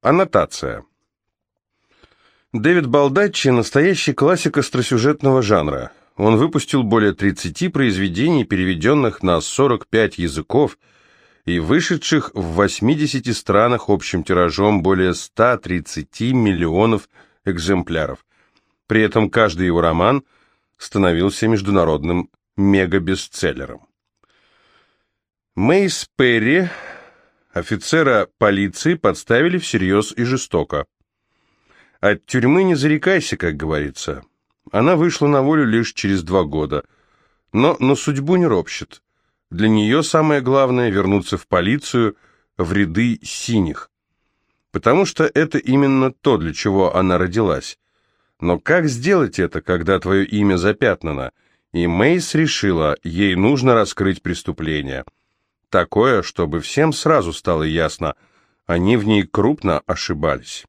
Аннотация. Дэвид Балдаччи – настоящий классик остросюжетного жанра. Он выпустил более 30 произведений, переведенных на 45 языков и вышедших в 80 странах общим тиражом более 130 миллионов экземпляров. При этом каждый его роман становился международным мегабестселлером. Мейс Перри, офицера полиции, подставили всерьез и жестоко. От тюрьмы не зарекайся, как говорится. Она вышла на волю лишь через два года, но на судьбу не ропщет. Для нее самое главное – вернуться в полицию, в ряды синих. Потому что это именно то, для чего она родилась. Но как сделать это, когда твое имя запятнано? И Мейс решила, ей нужно раскрыть преступление. Такое, чтобы всем сразу стало ясно, они в ней крупно ошибались.